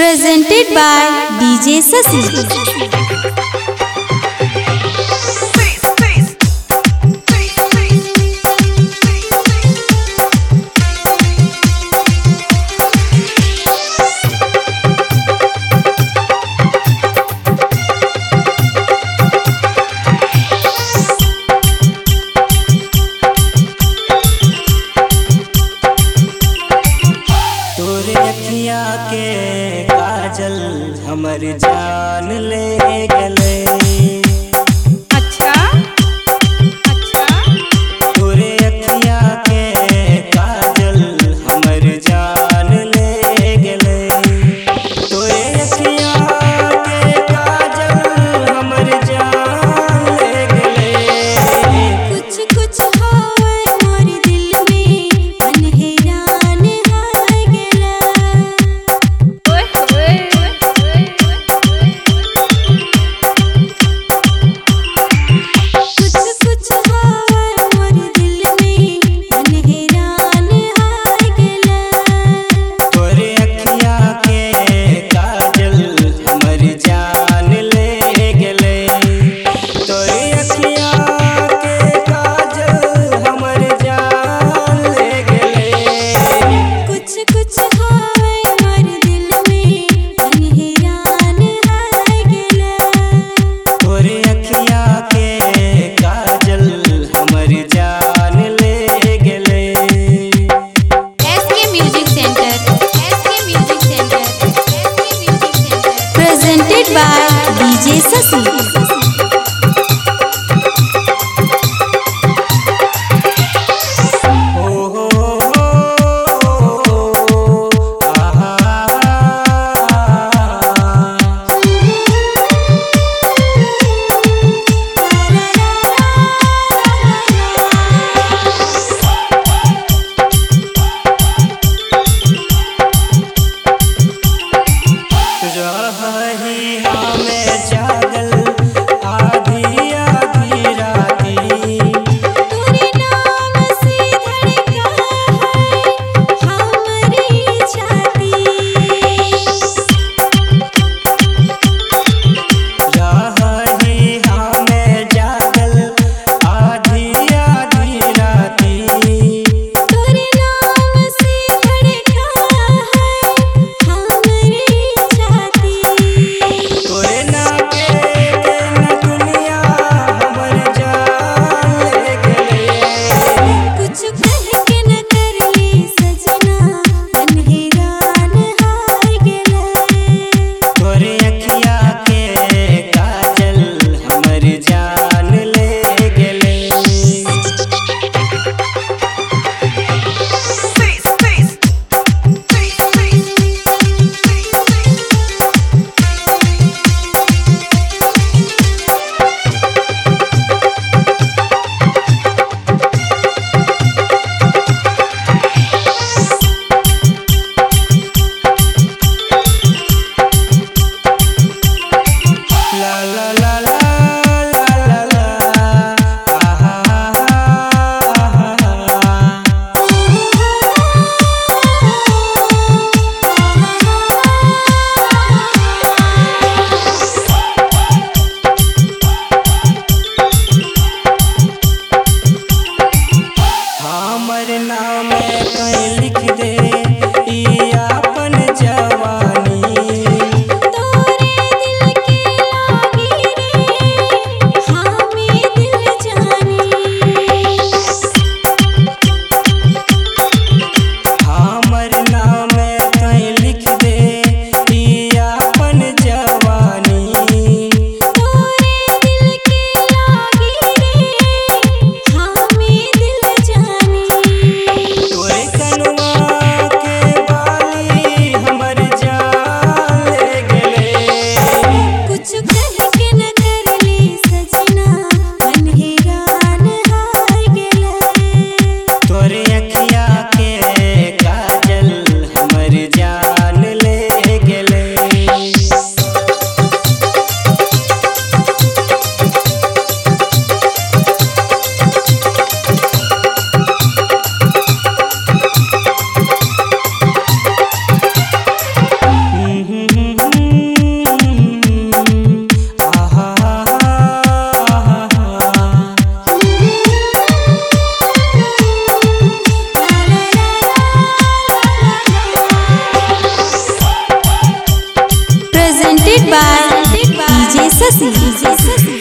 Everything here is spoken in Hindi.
presented by DJ Sashi Sissy，DJ。